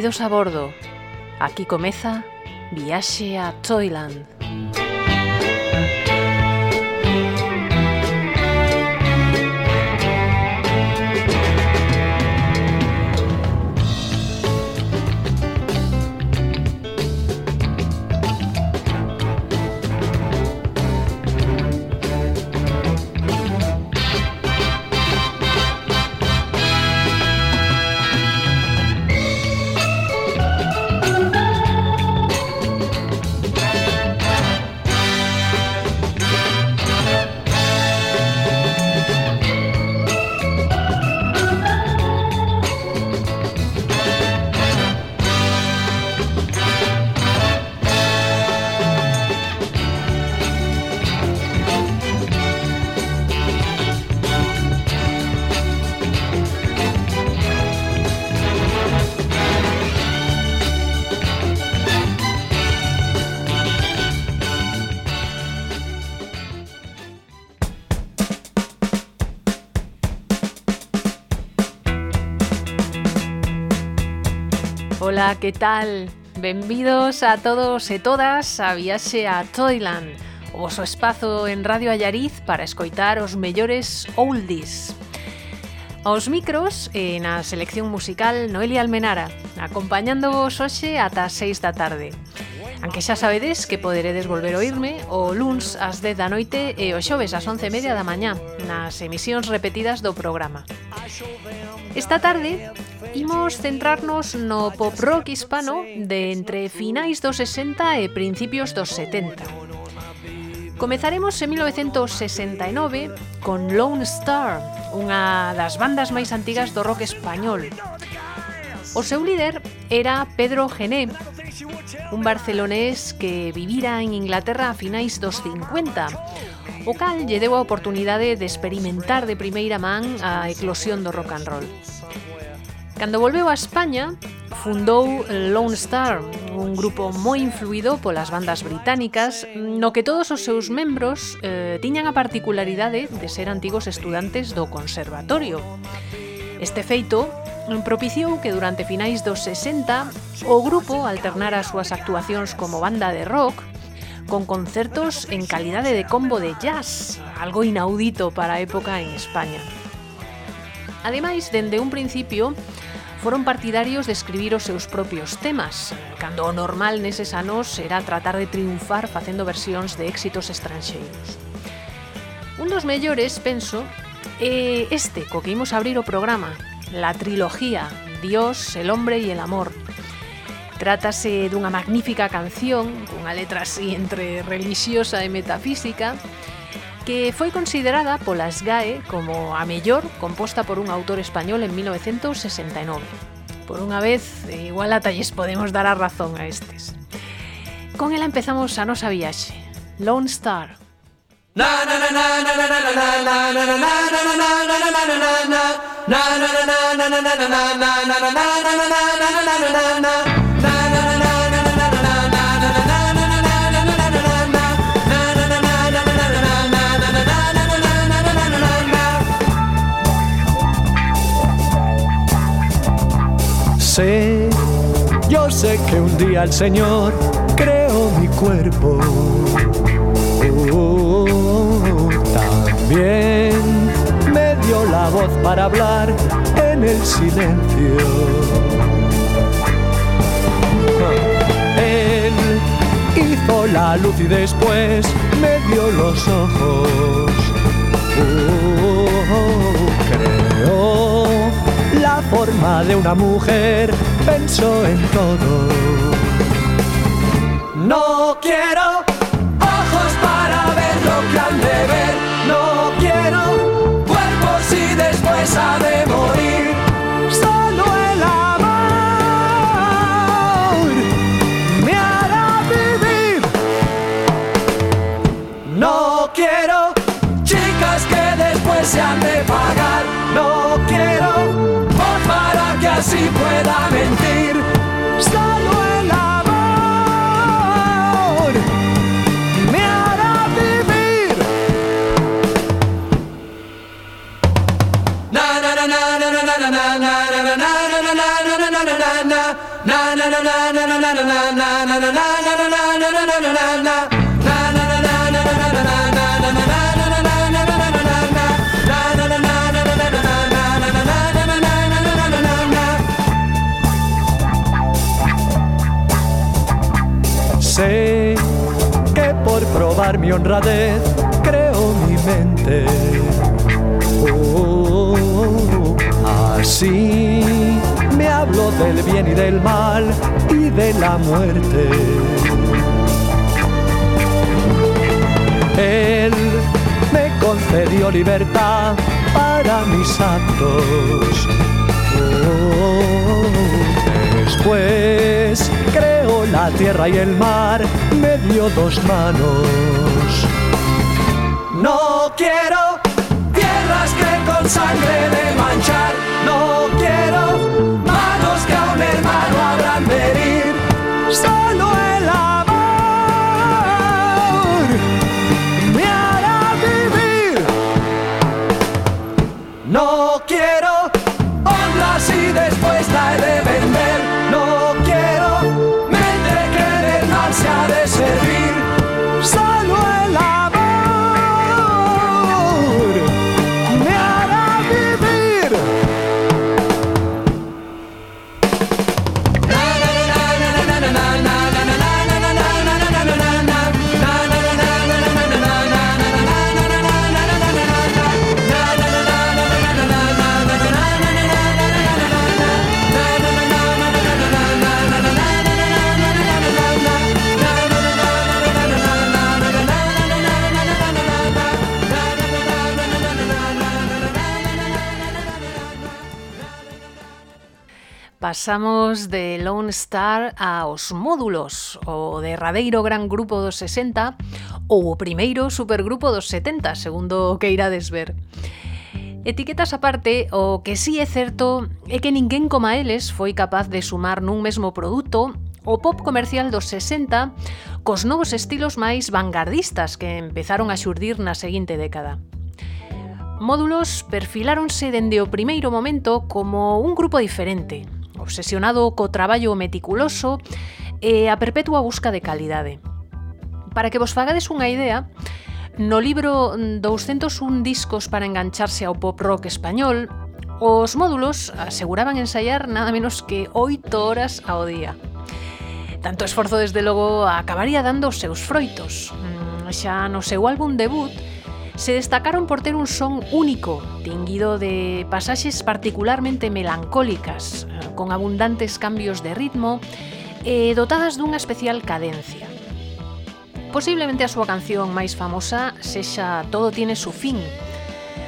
Benvidos a bordo. Aquí comeza Viaxe a Toyland. Ola, que tal? Benvidos a todos e todas a viaxe a Toyland, o voso espazo en Radio Allariz para escoitar os mellores oldies. Aos micros e na selección musical Noelia Almenara, acompañándovos hoxe ata as 6 da tarde. Anque xa sabedes que poderedes volver a oírme o luns ás 10 da noite e o xoves ás 11 e media da mañá nas emisións repetidas do programa. Esta tarde Imos centrarnos no pop rock hispano de entre finais dos 60 e principios dos 70. Comezaremos en 1969 con Lone Star, unha das bandas máis antigas do rock español. O seu líder era Pedro Gené, un barcelonés que vivira en Inglaterra a finais dos 50, o cal lle deu a oportunidade de experimentar de primeira man a eclosión do rock and roll. Cando volveu a España, fundou Lone Star, un grupo moi influído polas bandas británicas, no que todos os seus membros eh, tiñan a particularidade de ser antigos estudantes do conservatorio. Este feito propiciou que durante finais dos 60 o grupo alternara as súas actuacións como banda de rock con concertos en calidade de combo de jazz, algo inaudito para a época en España. Ademais, dende un principio, foron partidarios de escribir os seus propios temas, cando o normal neses anos era tratar de triunfar facendo versións de éxitos estranxeiros. Un dos mellores, penso, é este, co que imos abrir o programa, la trilogía Dios, el hombre e el amor, Trátase dunha magnífica canción, cunha letra así entre religiosa e metafísica, que foi considerada polas GAE como a mellor composta por un autor español en 1969. Por unha vez, igual ata lles podemos dar a razón a estes. Con ela empezamos a nosa viaxe. Lone Star. Na na na na na na na na na na na na na na na na na yo sé que un día el Señor creó mi cuerpo. También me dio la voz para hablar en el silencio. Él hizo la luz y después me dio los ojos. Oh, creó la forma de una mujer, pensó en todo. No quiero ojos para ver lo que han de ver, no quiero cuerpos y después ha de morir. Solo el amor me hará vivir. No quiero chicas que después se han de pagar, no así pueda mentir. Solo el amor me hará vivir. Na na na na na na na na na na na na na na Que por probar mi honradez creo mi mente. Oh, así me hablo del bien y del mal y de la muerte. Él me concedió libertad para mis actos. Después creó la tierra y el mar, me dio dos manos. No quiero tierras que con sangre de manchar, no quiero Pasamos de Lone Star aos Módulos, o derradeiro gran grupo dos 60 ou o primeiro supergrupo dos 70, segundo o que irades ver. Etiquetas aparte, o que sí é certo é que ninguén coma eles foi capaz de sumar nun mesmo produto o pop comercial dos 60 cos novos estilos máis vanguardistas que empezaron a xurdir na seguinte década. Módulos perfiláronse dende o primeiro momento como un grupo diferente, obsesionado co traballo meticuloso e a perpetua busca de calidade. Para que vos fagades unha idea, no libro 201 discos para engancharse ao pop rock español, os módulos aseguraban ensaiar nada menos que 8 horas ao día. Tanto esforzo, desde logo, acabaría dando os seus froitos. Mm, xa no seu álbum debut, se destacaron por ter un son único, tinguido de pasaxes particularmente melancólicas, eh, con abundantes cambios de ritmo e dotadas dunha especial cadencia. Posiblemente a súa canción máis famosa sexa Todo tiene su fin,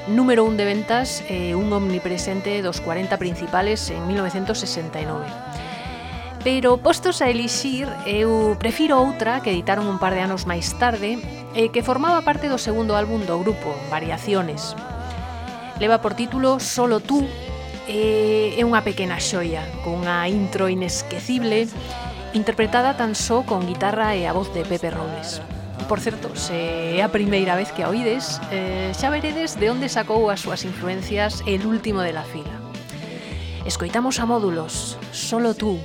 número un de ventas e un omnipresente dos 40 principales en 1969. Pero postos a elixir, eu prefiro outra que editaron un par de anos máis tarde e que formaba parte do segundo álbum do grupo, Variaciones. Leva por título Solo tú e é unha pequena xoia, cunha intro inesquecible, interpretada tan só con guitarra e a voz de Pepe Robles. Por certo, se é a primeira vez que a oides, eh, xa veredes de onde sacou as súas influencias el último de la fila. Escoitamos a módulos, Solo tú,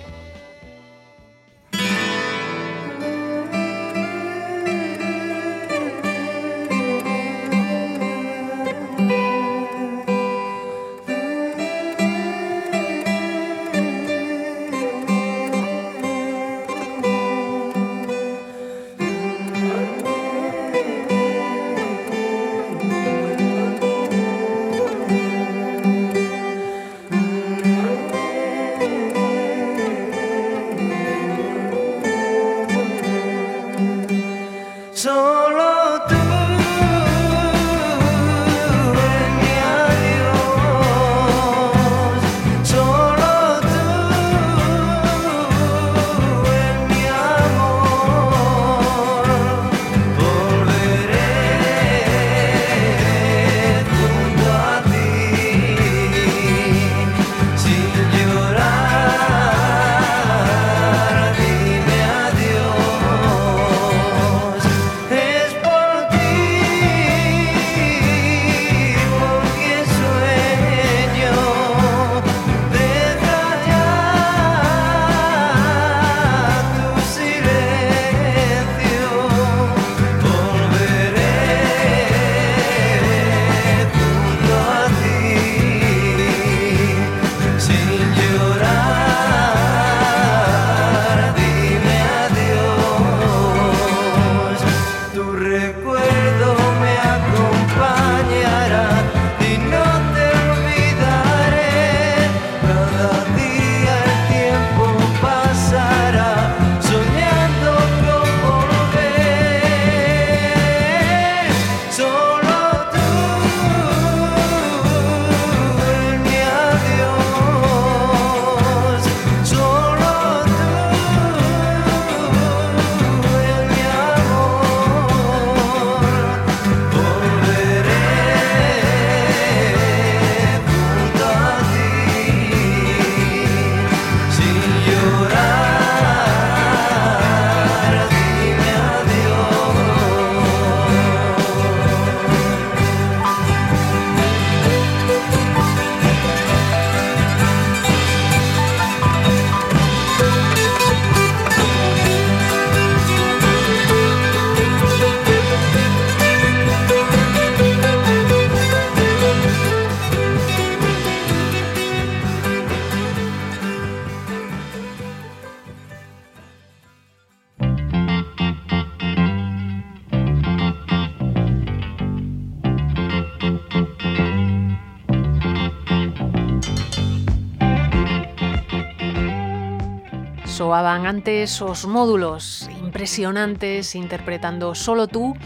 Soaban antes os módulos impresionantes interpretando Solo tú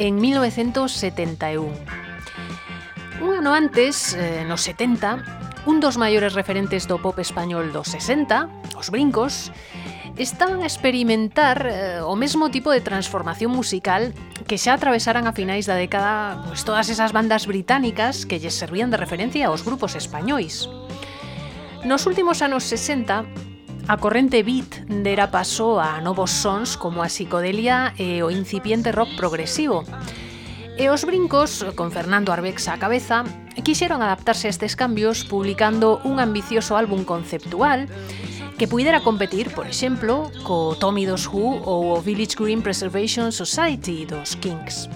en 1971. Un ano antes, eh, nos 70, un dos maiores referentes do pop español dos 60, os brincos, estaban a experimentar eh, o mesmo tipo de transformación musical que xa atravesaran a finais da década pues, todas esas bandas británicas que lles servían de referencia aos grupos españois. Nos últimos anos 60, A corrente beat dera paso a novos sons como a psicodelia e o incipiente rock progresivo. E os brincos, con Fernando Arbex á cabeza, quixeron adaptarse a estes cambios publicando un ambicioso álbum conceptual que puidera competir, por exemplo, co Tommy dos Who ou o Village Green Preservation Society dos Kinks.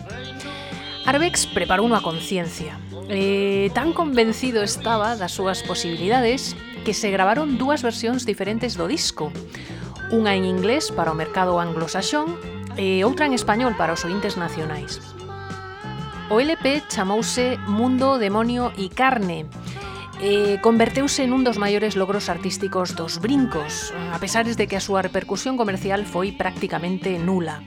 Arbex preparou unha conciencia. E tan convencido estaba das súas posibilidades que se gravaron dúas versións diferentes do disco. Unha en inglés para o mercado anglosaxón e outra en español para os ointes nacionais. O LP chamouse Mundo, Demonio e Carne e converteuse nun dos maiores logros artísticos dos brincos, a pesar de que a súa repercusión comercial foi prácticamente nula.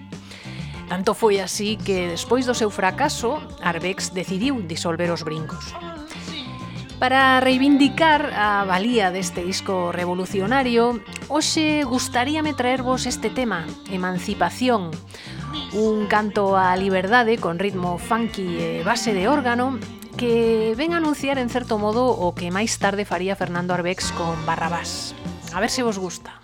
Tanto foi así que, despois do seu fracaso, Arbex decidiu disolver os brincos. Para reivindicar a valía deste disco revolucionario, hoxe gustaríame traervos este tema, Emancipación, un canto á liberdade con ritmo funky e base de órgano que ven anunciar en certo modo o que máis tarde faría Fernando Arbex con Barrabás. A ver se vos gusta.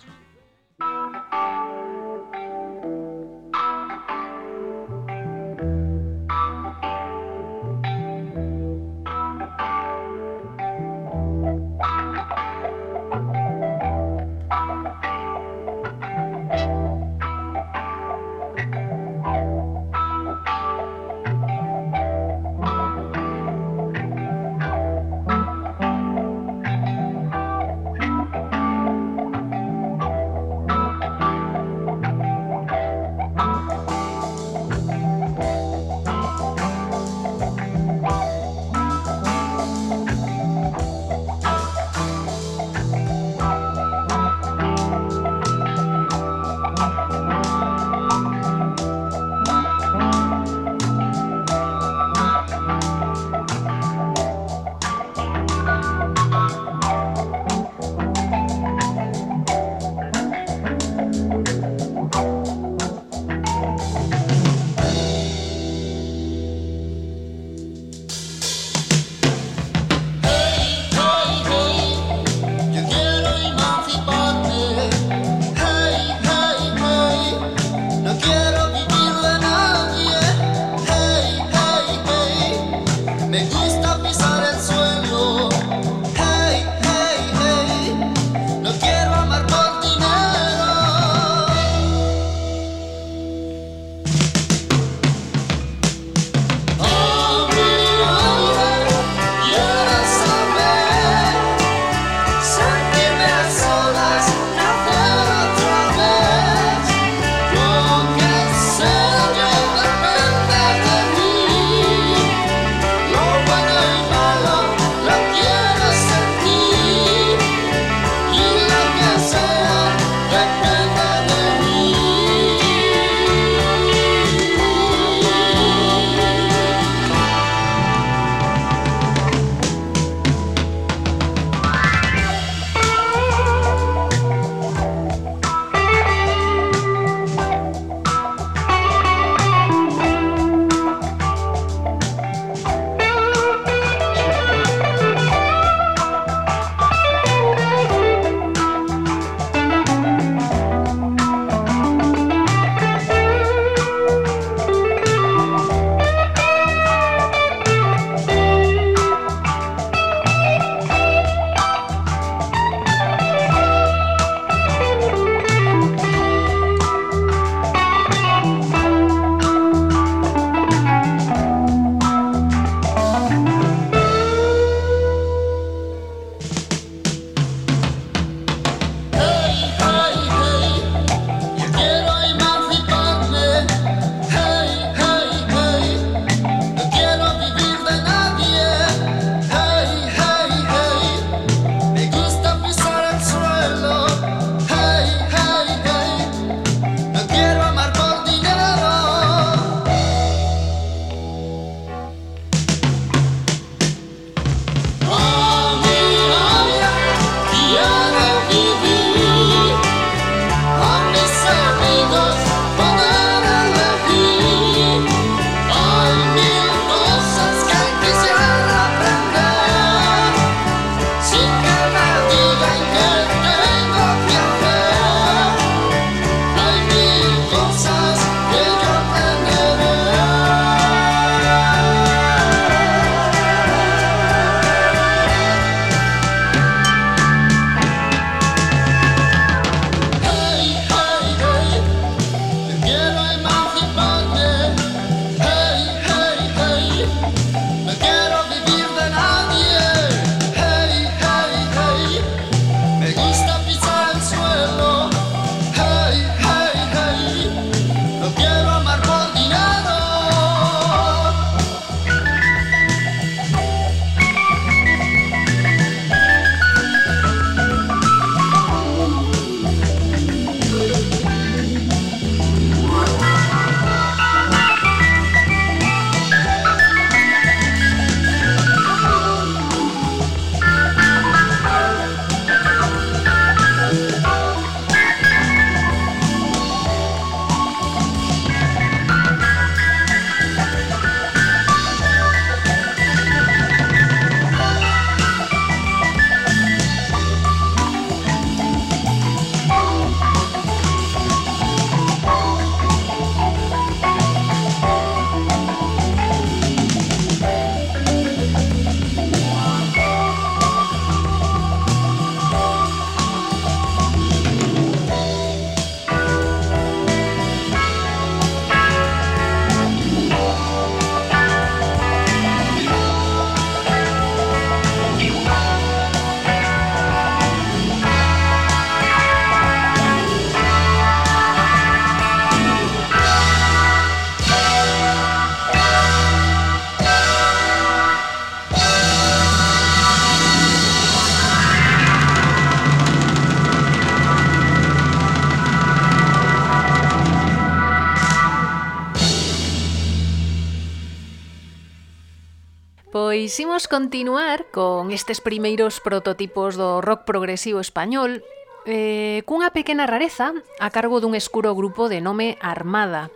Imos continuar con estes primeiros prototipos do rock progresivo español eh, cunha pequena rareza a cargo dun escuro grupo de nome Armada.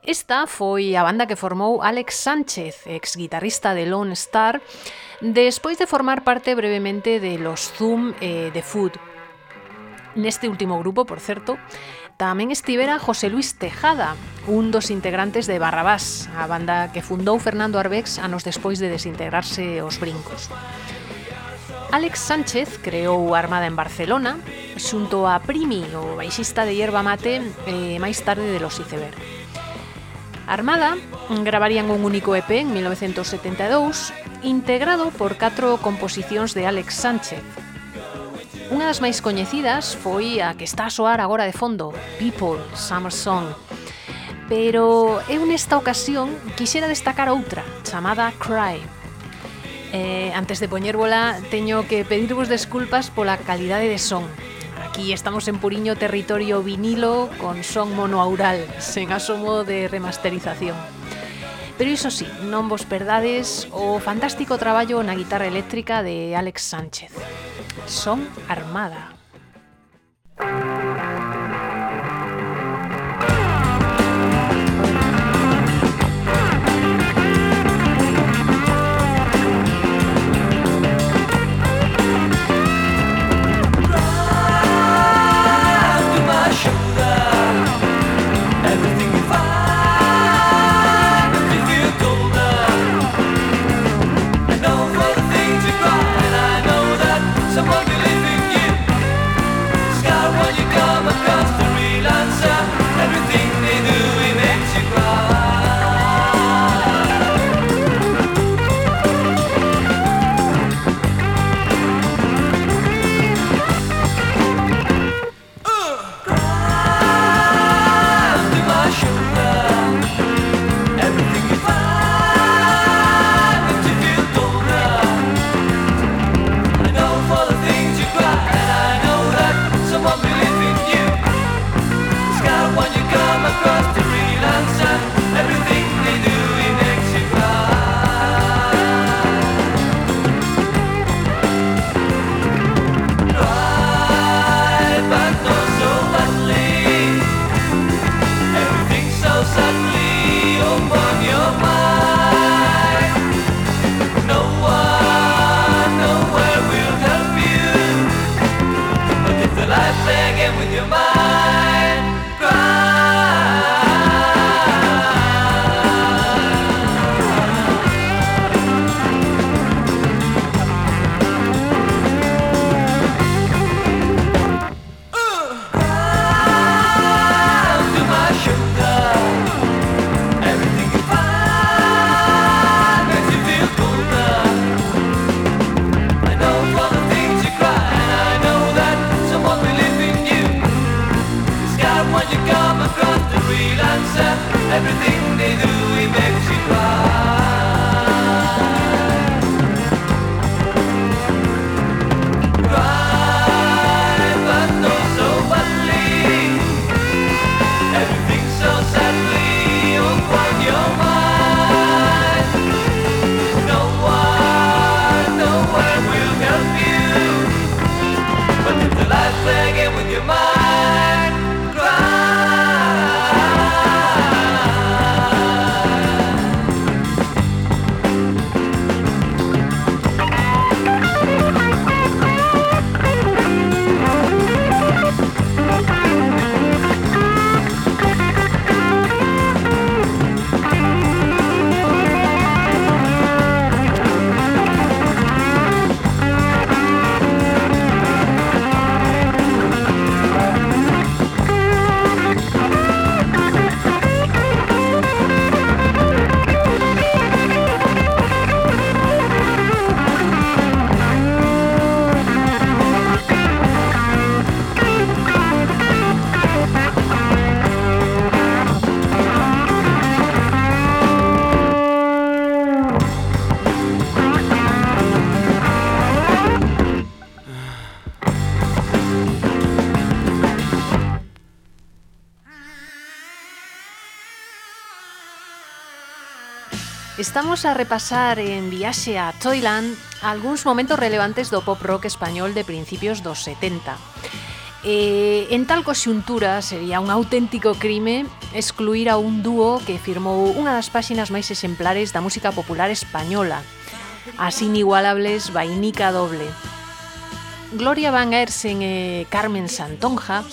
Esta foi a banda que formou Alex Sánchez, ex guitarrista de Lone Star, despois de formar parte brevemente de los Zoom e eh, de Food. Neste último grupo, por certo, Tamén estivera José Luis Tejada, un dos integrantes de Barrabás, a banda que fundou Fernando Arbex anos despois de desintegrarse os brincos. Alex Sánchez creou Armada en Barcelona xunto a Primi, o baixista de Hierba Mate, eh, máis tarde de los Iceberg. Armada gravarían un único EP en 1972 integrado por catro composicións de Alex Sánchez, Unha das máis coñecidas foi a que está a soar agora de fondo, People, Summer Song. Pero eu nesta ocasión quixera destacar outra, chamada Cry. Eh, antes de poñérvola, teño que pedirvos desculpas pola calidade de son. Aquí estamos en Puriño territorio vinilo con son monoaural, sen asomo de remasterización. Pero iso sí, non vos perdades o fantástico traballo na guitarra eléctrica de Alex Sánchez. Son Armada. Thank you. Estamos a repasar en Viaxe a Toyland algúns momentos relevantes do pop rock español de principios dos 70. Eh, en tal coxuntura sería un auténtico crime excluir a un dúo que firmou unha das páxinas máis exemplares da música popular española, as inigualables Vainica Doble. Gloria Van Ersen e Carmen Santonja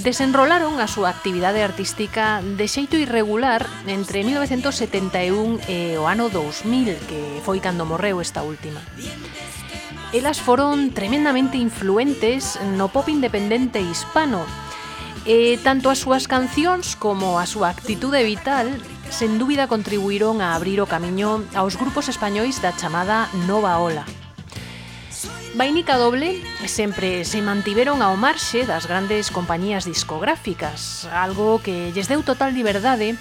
desenrolaron a súa actividade artística de xeito irregular entre 1971 e o ano 2000, que foi cando morreu esta última. Elas foron tremendamente influentes no pop independente hispano, e tanto as súas cancións como a súa actitude vital sen dúbida contribuíron a abrir o camiño aos grupos españois da chamada Nova Ola. Vainica Doble sempre se mantiveron ao marxe das grandes compañías discográficas, algo que lles deu total liberdade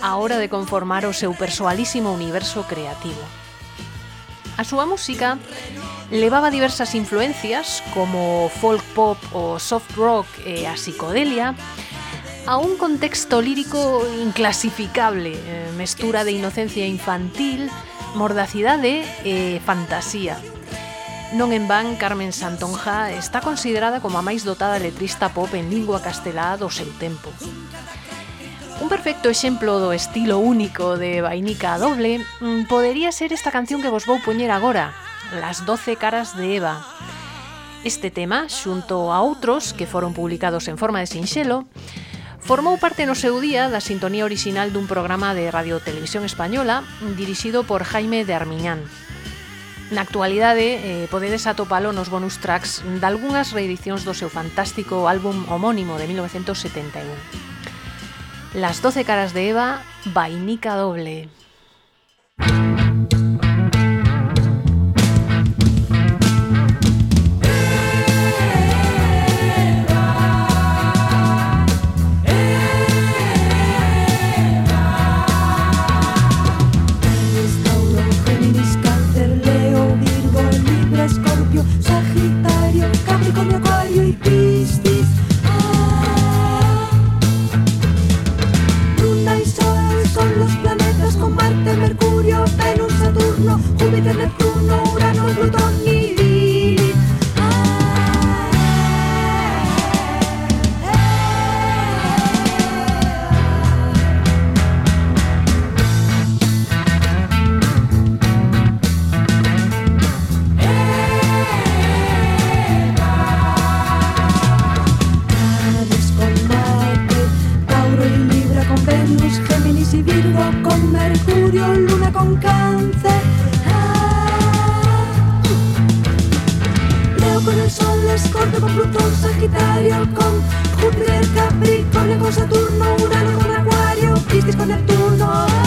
á hora de conformar o seu persoalísimo universo creativo. A súa música levaba diversas influencias como folk pop o soft rock e a psicodelia, a un contexto lírico inclasificable, eh, mestura de inocencia infantil, mordacidade e fantasía. Non en van, Carmen Santonja está considerada como a máis dotada letrista pop en lingua castelá do seu tempo. Un perfecto exemplo do estilo único de vainica doble mm, podería ser esta canción que vos vou poñer agora, Las 12 caras de Eva. Este tema, xunto a outros que foron publicados en forma de sinxelo, formou parte no seu día da sintonía orixinal dun programa de Radio Televisión Española dirixido por Jaime de Armiñán. Na actualidade eh, podedes atopalo nos bonus tracks dalgunhas reedicións do seu fantástico álbum homónimo de 1971. Las 12 caras de Eva, vainica doble. como Plutón, Sagitario con Júpiter, Capricornio con Saturno, Urano con Acuario, Piscis con Neptuno.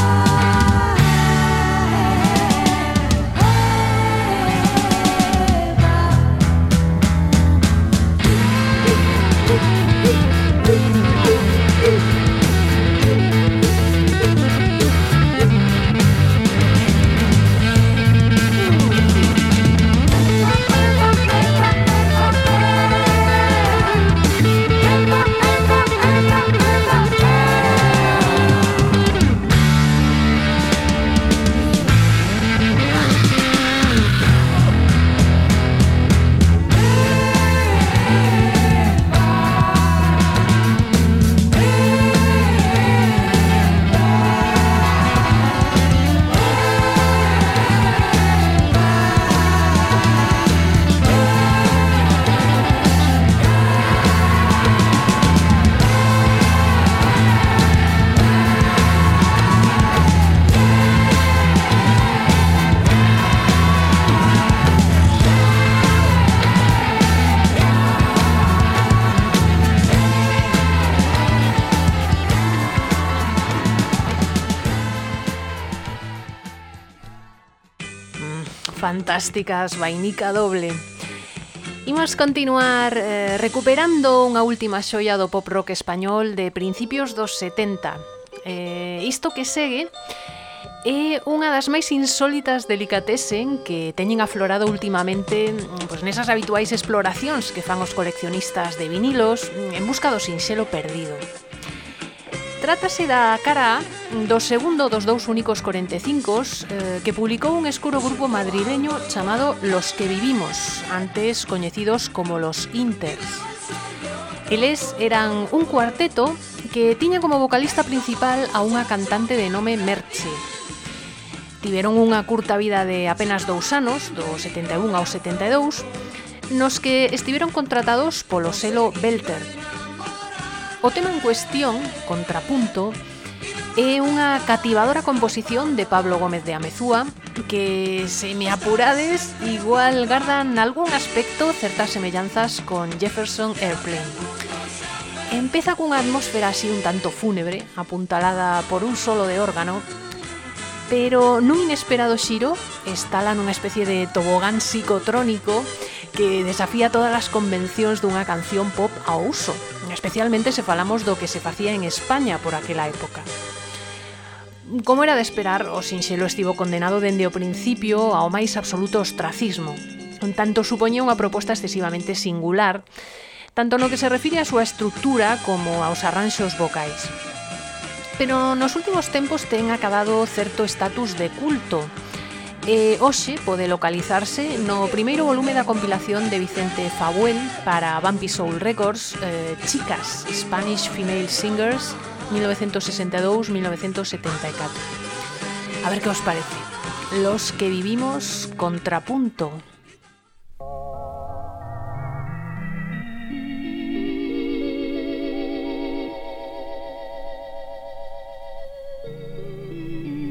fantásticas Vainica Doble. Imos continuar eh, recuperando unha última xoia do pop rock español de principios dos 70. Eh, isto que segue é unha das máis insólitas delicatesen que teñen aflorado últimamente mm, pois, nesas habituais exploracións que fan os coleccionistas de vinilos mm, en busca do sinxelo perdido. Trátase da cara do segundo dos dous únicos 45 eh, que publicou un escuro grupo madrileño chamado Los que vivimos, antes coñecidos como Los Inters. Eles eran un cuarteto que tiña como vocalista principal a unha cantante de nome Merche, tiveron unha curta vida de apenas dous anos, do 71 ao 72, nos que estiveron contratados polo selo Belter, O tema en cuestión, Contrapunto, é unha cativadora composición de Pablo Gómez de Amezúa que, se me apurades, igual gardan algún aspecto certas semellanzas con Jefferson Airplane. Empeza cunha atmósfera así un tanto fúnebre, apuntalada por un solo de órgano, pero nun inesperado xiro estala nunha especie de tobogán psicotrónico que desafía todas as convencións dunha canción pop ao uso, especialmente se falamos do que se facía en España por aquela época. Como era de esperar, o sinxelo estivo condenado dende o principio ao máis absoluto ostracismo, un tanto supoñía unha proposta excesivamente singular, tanto no que se refire á súa estructura como aos arranxos vocais. Pero nos últimos tempos ten acabado certo estatus de culto, E hoxe pode localizarse no primeiro volume da compilación de Vicente Fabuel para Bumpy Soul Records, eh, Chicas, Spanish Female Singers, 1962-1974. A ver que os parece. Los que vivimos contrapunto.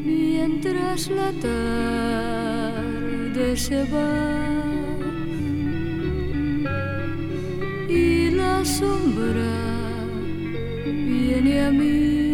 Mientras la tarde se va y la sombra viene a mí.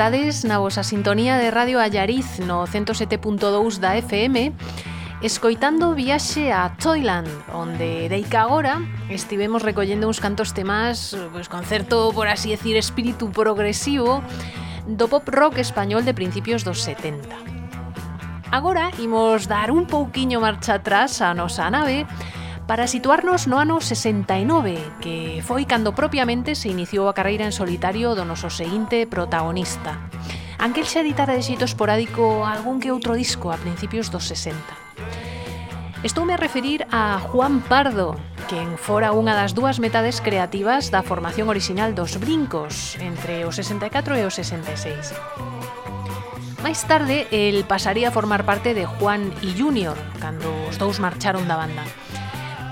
Estades na vosa sintonía de Radio Allariz no 107.2 da FM Escoitando viaxe a Toyland Onde deica agora estivemos recollendo uns cantos temas pois, Con certo, por así decir, espírito progresivo Do pop rock español de principios dos 70 Agora imos dar un pouquiño marcha atrás a nosa nave para situarnos no ano 69, que foi cando propiamente se iniciou a carreira en solitario do noso seguinte protagonista. Anquel xa editara de xeito esporádico algún que outro disco a principios dos 60. Estoume a referir a Juan Pardo, quen fora unha das dúas metades creativas da formación orixinal dos Brincos, entre o 64 e o 66. Máis tarde, el pasaría a formar parte de Juan y Junior, cando os dous marcharon da banda.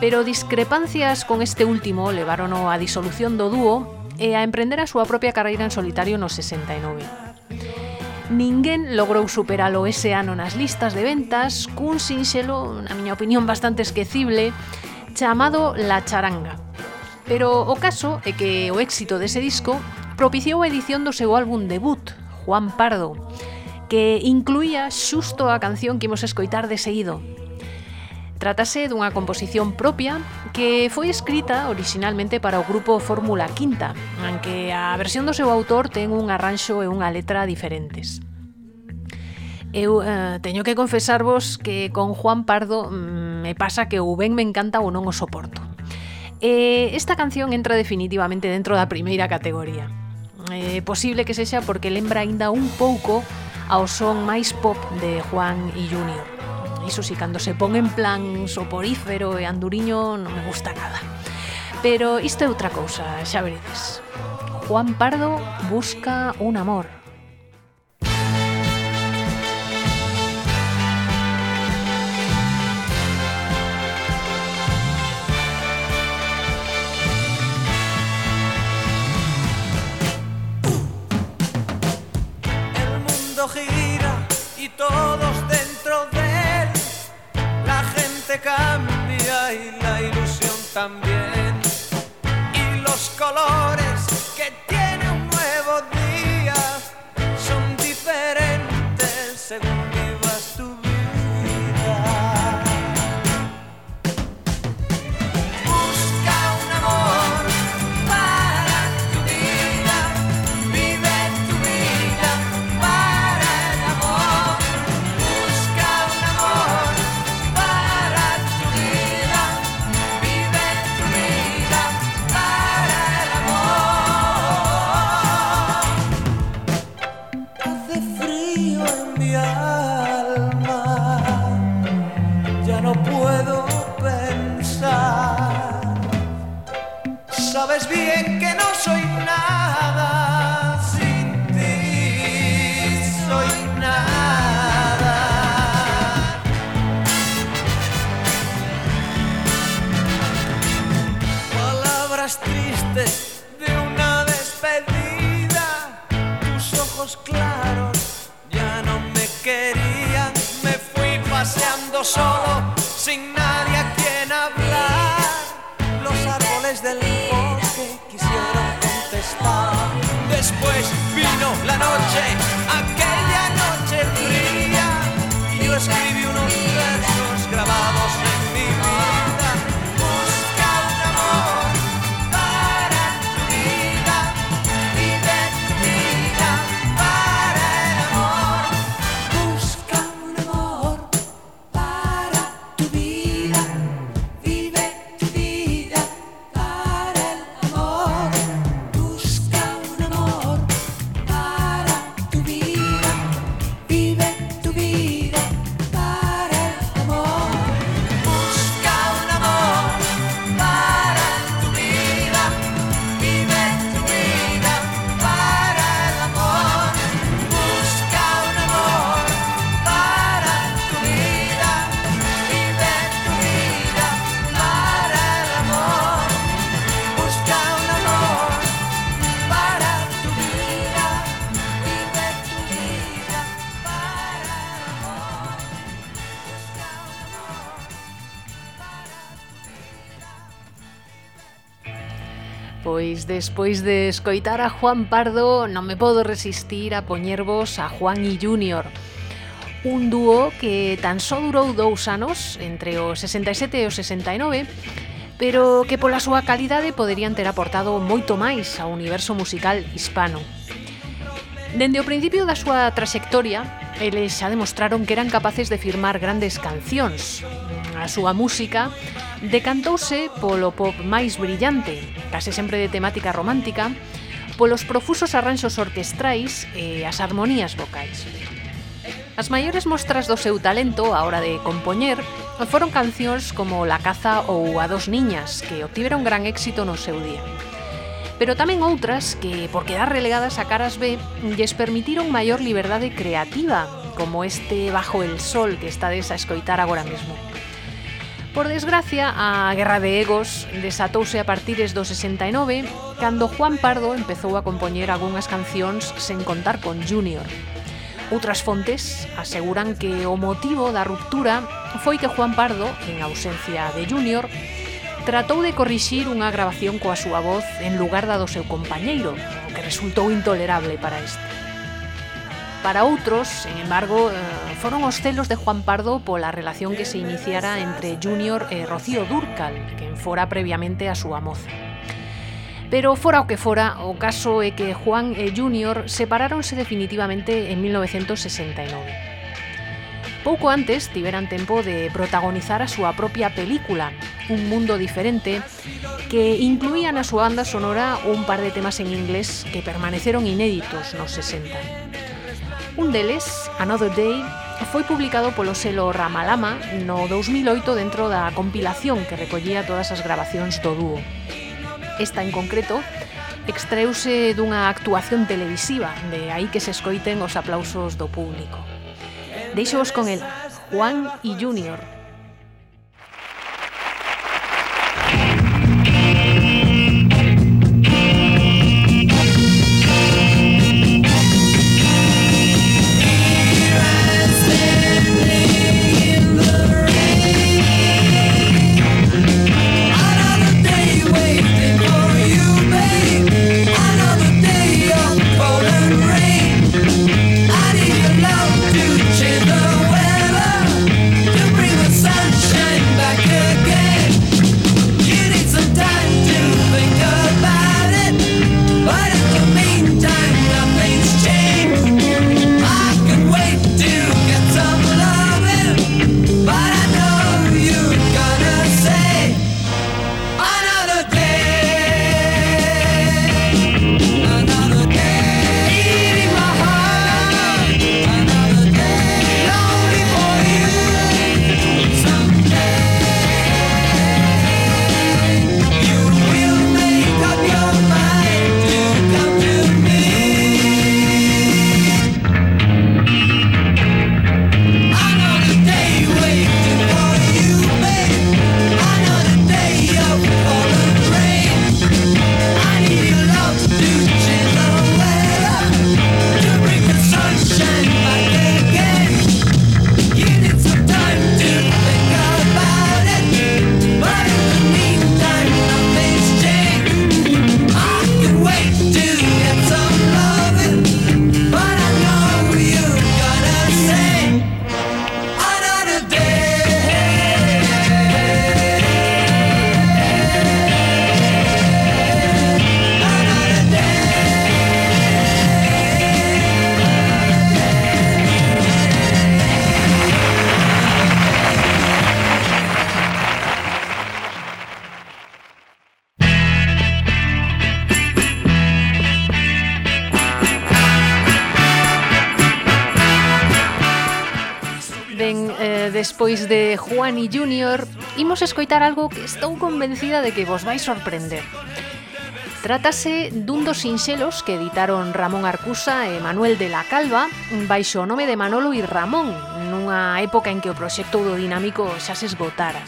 Pero discrepancias con este último levarono á disolución do dúo e a emprender a súa propia carreira en solitario no 69. Ninguén logrou superalo ese ano nas listas de ventas cun sinxelo, na miña opinión bastante esquecible, chamado La Charanga. Pero o caso é que o éxito dese disco propiciou a edición do seu álbum debut, Juan Pardo, que incluía xusto a canción que imos escoitar de seguido, Trátase dunha composición propia que foi escrita originalmente para o grupo Fórmula Quinta, aunque a versión do seu autor ten un arranxo e unha letra diferentes. Eu eh, teño que confesarvos que con Juan Pardo mm, me pasa que ou ben me encanta ou non o soporto. E esta canción entra definitivamente dentro da primeira categoría. É posible que sexa porque lembra aínda un pouco ao son máis pop de Juan e Junior. Iso si cando se pon en plan soporífero e anduriño non me gusta nada. Pero isto é outra cousa, xa veredes. Juan Pardo busca un amor. El mundo gira y todos cambia y la ilusión también. Y los colores que tiene un nuevo día son diferentes según mío enviar. Solo, sin nadie a quien hablar. Los árboles del bosque quisieron contestar. Después vino la noche, Despois de escoitar a Juan Pardo, non me podo resistir a poñervos a Juan y Junior. Un dúo que tan só durou dous anos, entre o 67 e o 69, pero que pola súa calidade poderían ter aportado moito máis ao universo musical hispano. Dende o principio da súa traxectoria, eles xa demostraron que eran capaces de firmar grandes cancións. A súa música decantouse polo pop máis brillante, case sempre de temática romántica, polos profusos arranxos orquestrais e as armonías vocais. As maiores mostras do seu talento á hora de compoñer foron cancións como La caza ou A dos niñas, que obtiveron gran éxito no seu día. Pero tamén outras que, por quedar relegadas a caras B, lles permitiron maior liberdade creativa, como este Bajo el sol que está a escoitar agora mesmo. Por desgracia, a guerra de egos desatouse a partires do 69 cando Juan Pardo empezou a compoñer algunhas cancións sen contar con Junior. Outras fontes aseguran que o motivo da ruptura foi que Juan Pardo, en ausencia de Junior, tratou de corrixir unha grabación coa súa voz en lugar da do seu compañeiro, o que resultou intolerable para este. Para outros, sen embargo, eh, foron os celos de Juan Pardo pola relación que se iniciara entre Junior e Rocío Durcal, quen fora previamente a súa moza. Pero fora o que fora, o caso é que Juan e Junior separáronse definitivamente en 1969. Pouco antes tiveran tempo de protagonizar a súa propia película, Un mundo diferente, que incluía na súa banda sonora un par de temas en inglés que permaneceron inéditos nos 60. Un deles, Another Day, foi publicado polo selo Ramalama no 2008 dentro da compilación que recollía todas as grabacións do dúo. Esta en concreto extreuse dunha actuación televisiva, de aí que se escoiten os aplausos do público. Deixovos con el, Juan y Junior, eh, despois de Juan y Junior, imos escoitar algo que estou convencida de que vos vai sorprender. Trátase dun dos sinxelos que editaron Ramón Arcusa e Manuel de la Calva baixo o nome de Manolo e Ramón, nunha época en que o proxecto do dinámico xa se esgotara.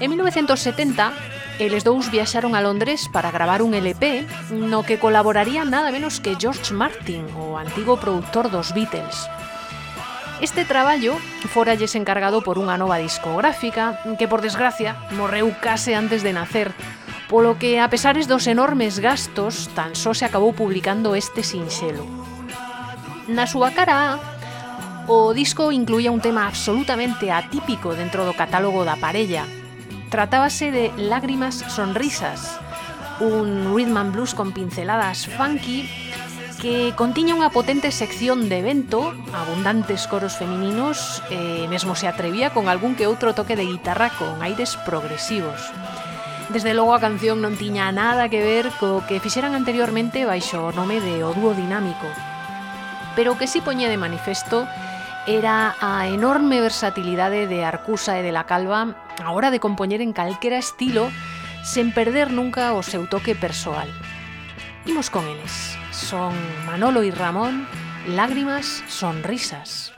En 1970, Eles dous viaxaron a Londres para gravar un LP no que colaboraría nada menos que George Martin, o antigo produtor dos Beatles. Este traballo foralles encargado por unha nova discográfica que, por desgracia, morreu case antes de nacer, polo que, a pesares dos enormes gastos, tan só se acabou publicando este sinxelo. Na súa cara A, o disco incluía un tema absolutamente atípico dentro do catálogo da parella. Tratábase de Lágrimas Sonrisas, un rhythm and blues con pinceladas funky que contiña unha potente sección de vento, abundantes coros femininos e mesmo se atrevía con algún que outro toque de guitarra con aires progresivos. Desde logo a canción non tiña nada que ver co que fixeran anteriormente baixo o nome de O Dúo Dinámico. Pero o que si poñe de manifesto era a enorme versatilidade de Arcusa e de La Calva a hora de compoñer en calquera estilo sen perder nunca o seu toque persoal. Imos con eles. Son Manolo y Ramón, Lágrimas, Sonrisas.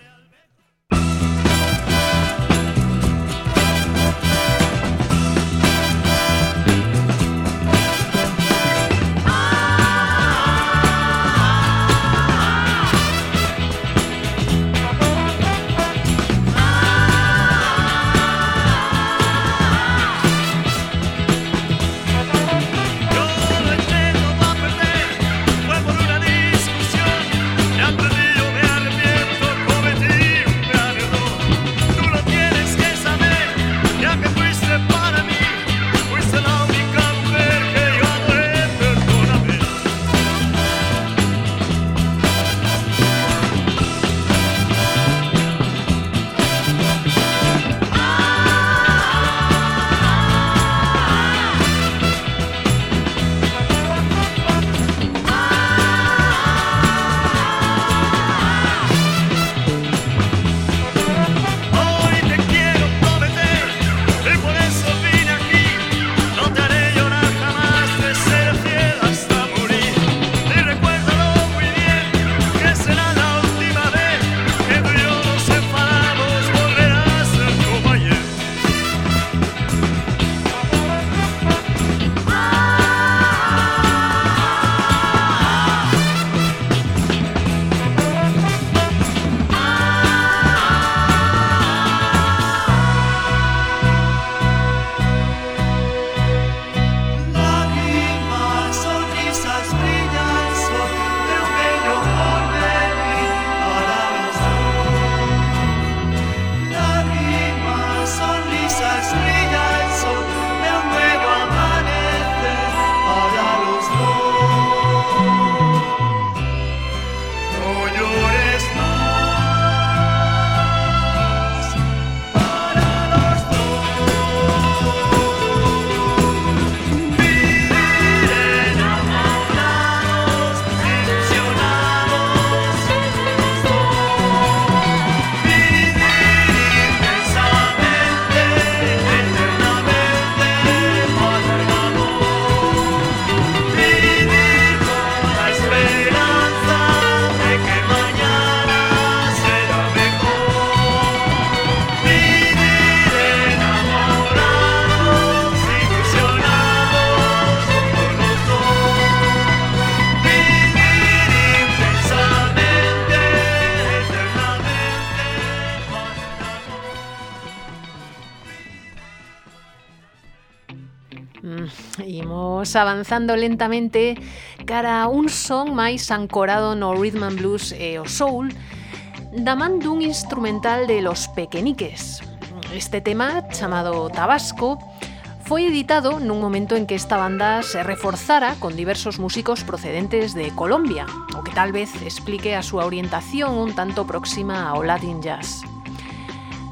avanzando lentamente cara a un son máis ancorado no rhythm and blues e o soul da man dun instrumental de Los Pequeniques. Este tema, chamado Tabasco, foi editado nun momento en que esta banda se reforzara con diversos músicos procedentes de Colombia, o que tal vez explique a súa orientación un tanto próxima ao Latin Jazz.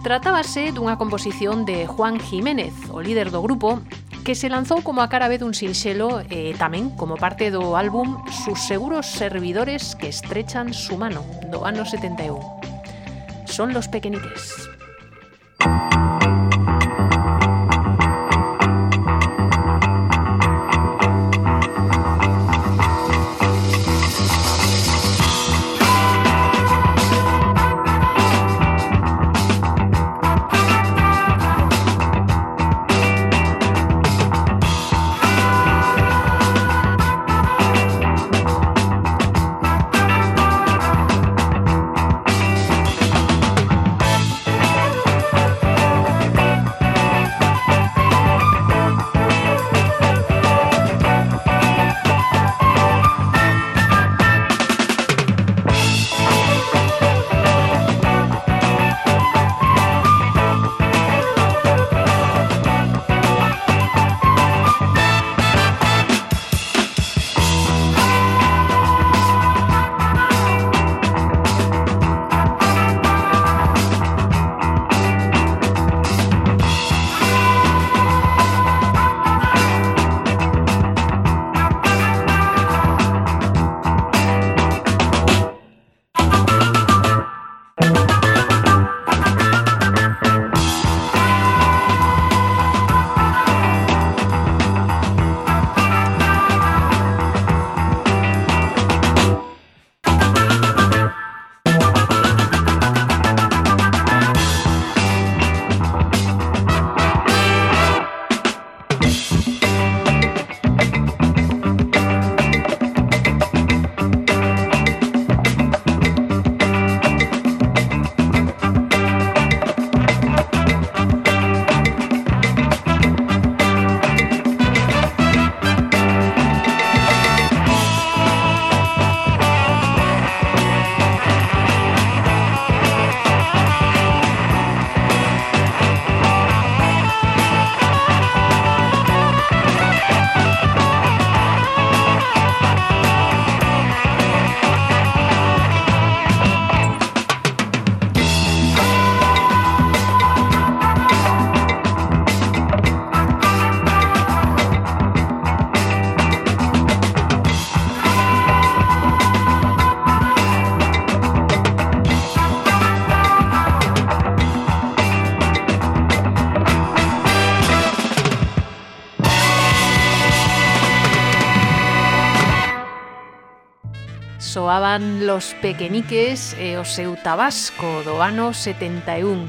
Tratábase dunha composición de Juan Jiménez, o líder do grupo, que se lanzou como a cara B dun sinxelo e tamén como parte do álbum Sus seguros servidores que estrechan su mano do ano 71. Son los pequeniques. Thank you. soaban Los Pequeniques e eh, o seu Tabasco do ano 71.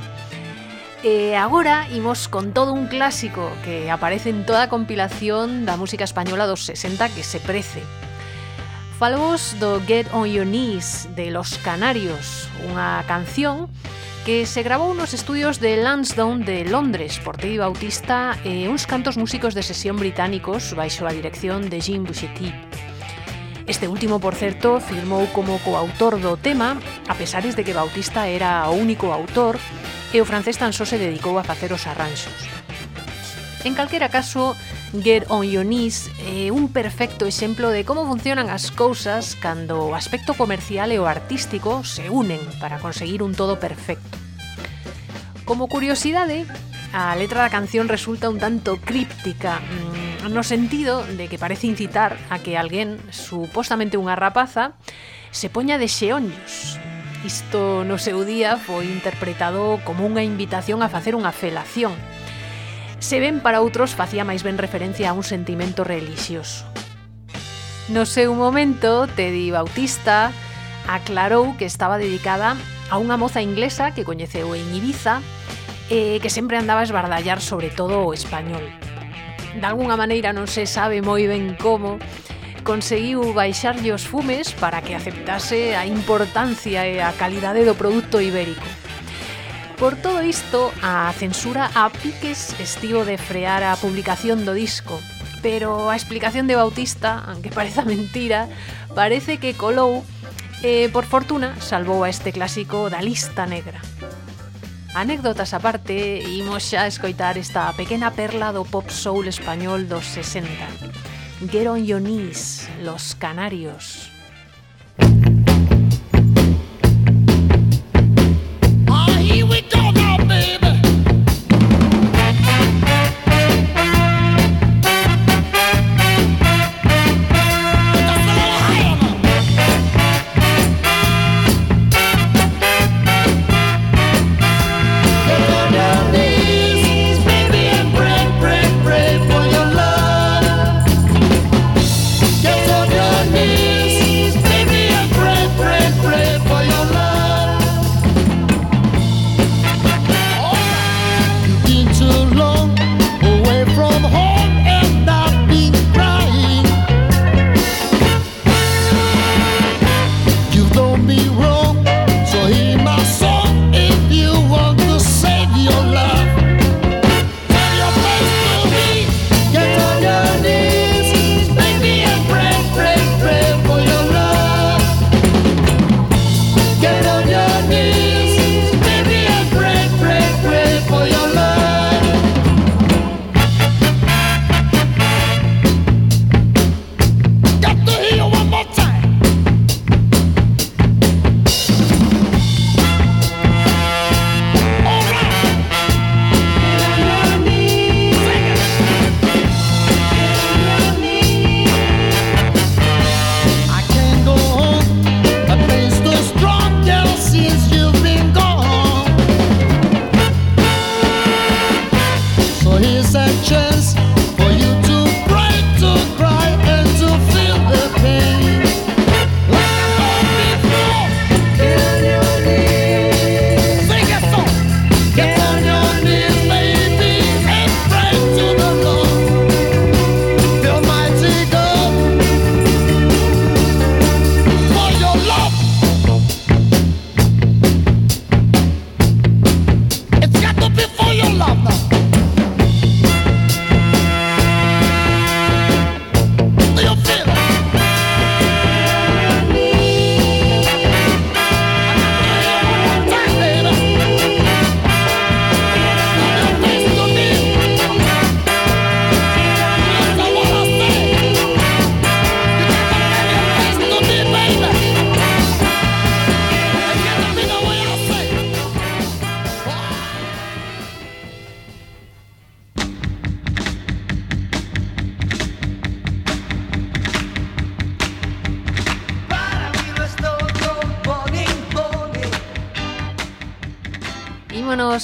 E eh, agora imos con todo un clásico que aparece en toda a compilación da música española dos 60 que se prece. Falvos do Get On Your Knees de Los Canarios, unha canción que se grabou nos estudios de Lansdowne de Londres por Teddy Bautista e uns cantos músicos de sesión británicos baixo a dirección de Jim Bouchetti. Este último, por certo, firmou como coautor do tema, a pesares de que Bautista era o único autor e o francés tan só se dedicou a facer os arranxos. En calquera caso, Get on Your Knees é un perfecto exemplo de como funcionan as cousas cando o aspecto comercial e o artístico se unen para conseguir un todo perfecto. Como curiosidade, a letra da canción resulta un tanto críptica, mm, no sentido de que parece incitar a que alguén, supostamente unha rapaza, se poña de xeonllos. Isto no seu día foi interpretado como unha invitación a facer unha felación. Se ben para outros facía máis ben referencia a un sentimento relixioso. No seu momento, Teddy Bautista aclarou que estaba dedicada a unha moza inglesa que coñeceu en Ibiza e que sempre andaba a esbardallar sobre todo o español de algunha maneira non se sabe moi ben como, conseguiu baixarlle os fumes para que aceptase a importancia e a calidade do produto ibérico. Por todo isto, a censura a piques estivo de frear a publicación do disco, pero a explicación de Bautista, aunque pareza mentira, parece que colou e, por fortuna, salvou a este clásico da lista negra. Anécdotas aparte, imos xa escoitar esta pequena perla do pop soul español dos 60. Get on your knees, Los Canarios.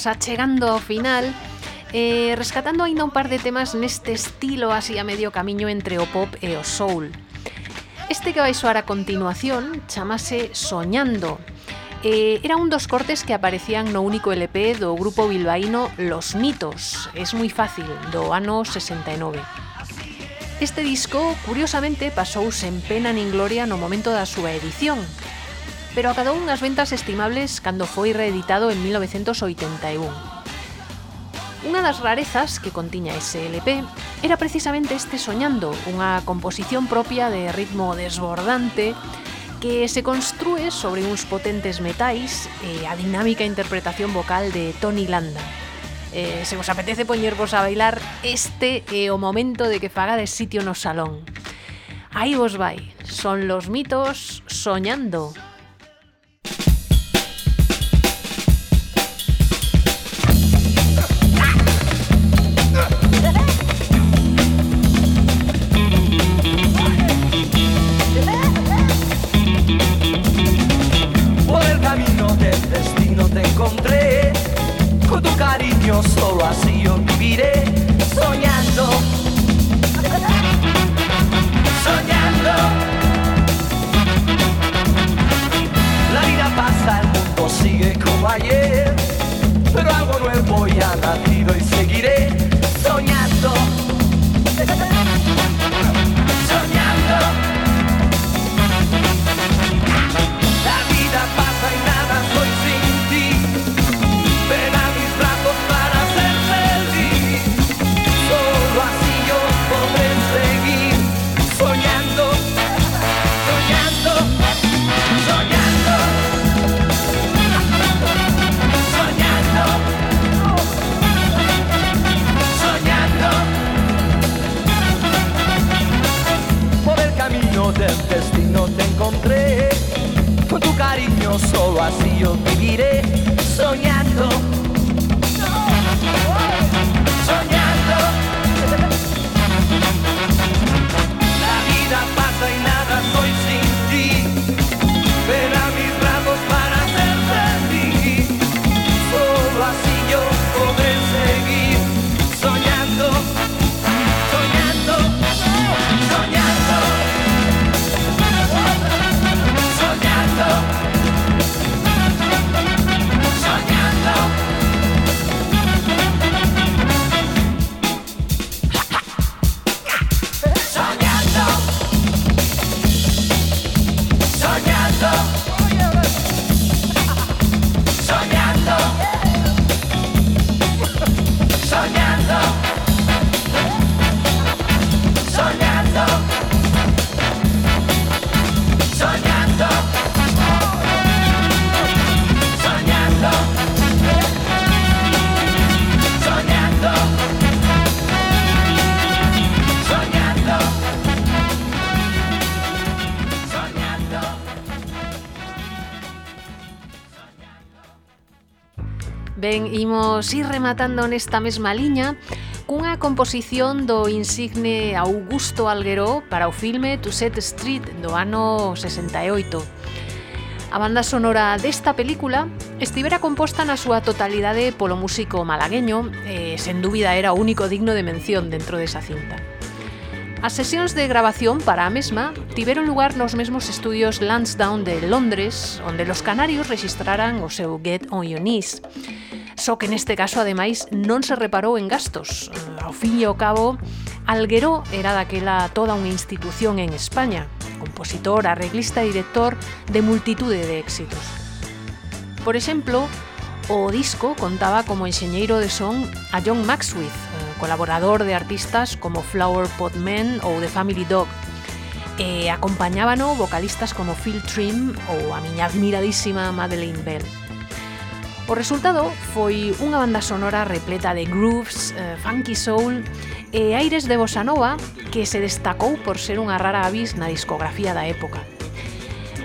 imos achegando ao final eh, rescatando aínda un par de temas neste estilo así a medio camiño entre o pop e o soul. Este que vai soar a continuación chamase Soñando. Eh, era un dos cortes que aparecían no único LP do grupo bilbaíno Los Mitos, es moi fácil, do ano 69. Este disco, curiosamente, pasou sen pena nin gloria no momento da súa edición, pero acadou unhas ventas estimables cando foi reeditado en 1981. Unha das rarezas que contiña ese LP era precisamente este Soñando, unha composición propia de ritmo desbordante que se construe sobre uns potentes metais e a dinámica interpretación vocal de Tony Landa. Eh, se vos apetece poñervos a bailar, este é o momento de que faga de sitio no salón. Aí vos vai, son los mitos soñando. imos ir rematando nesta mesma liña cunha composición do insigne Augusto Algueró para o filme To Set Street do ano 68. A banda sonora desta película estivera composta na súa totalidade polo músico malagueño e, sen dúbida, era o único digno de mención dentro desa cinta. As sesións de grabación para a mesma tiveron lugar nos mesmos estudios Lansdowne de Londres, onde los canarios registraran o seu Get On Your Knees. Só que neste caso, ademais, non se reparou en gastos. Eh, ao fin e ao cabo, Algueró era daquela toda unha institución en España, compositor, arreglista e director de multitude de éxitos. Por exemplo, o disco contaba como enxeñeiro de son a John Maxwith, colaborador de artistas como Flower Pot Man ou The Family Dog, e acompañábano vocalistas como Phil Trim ou a miña admiradísima Madeleine Bell. O resultado foi unha banda sonora repleta de grooves, eh, funky soul e aires de bossa nova que se destacou por ser unha rara avis na discografía da época.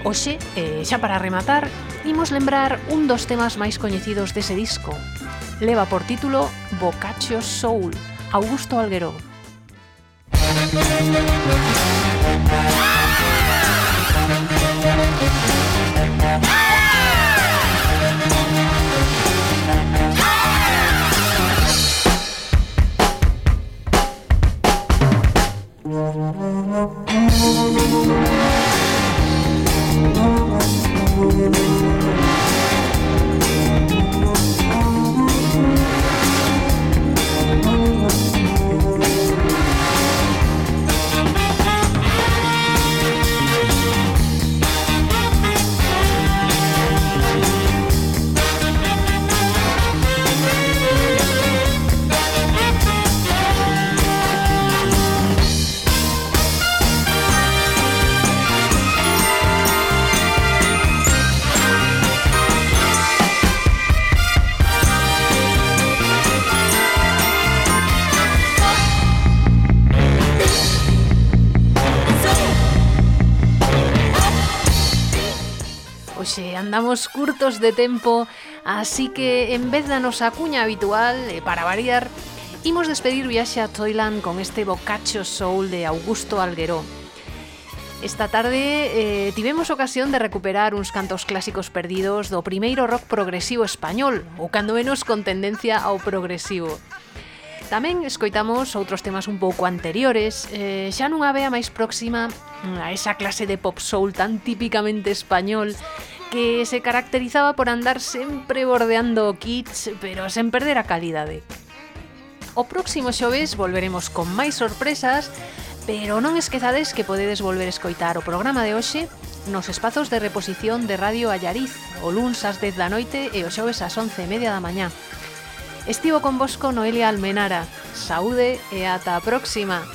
Oxe, eh, xa para rematar, imos lembrar un dos temas máis coñecidos dese disco. Leva por título Boccaccio Soul, Augusto Alguero. Ah! Thank you. andamos curtos de tempo, así que en vez da nosa cuña habitual, e para variar, imos despedir viaxe a Toyland con este bocacho soul de Augusto Algueró. Esta tarde eh, tivemos ocasión de recuperar uns cantos clásicos perdidos do primeiro rock progresivo español, ou cando menos con tendencia ao progresivo. Tamén escoitamos outros temas un pouco anteriores, eh, xa nunha vea máis próxima a esa clase de pop soul tan típicamente español que se caracterizaba por andar sempre bordeando o kits, pero sen perder a calidade. O próximo xoves volveremos con máis sorpresas, pero non esquezades que podedes volver escoitar o programa de hoxe nos espazos de reposición de Radio Allariz, o luns ás 10 da noite e o xoves ás 11 e media da mañá. Estivo con vosco Noelia Almenara. Saúde e ata a próxima.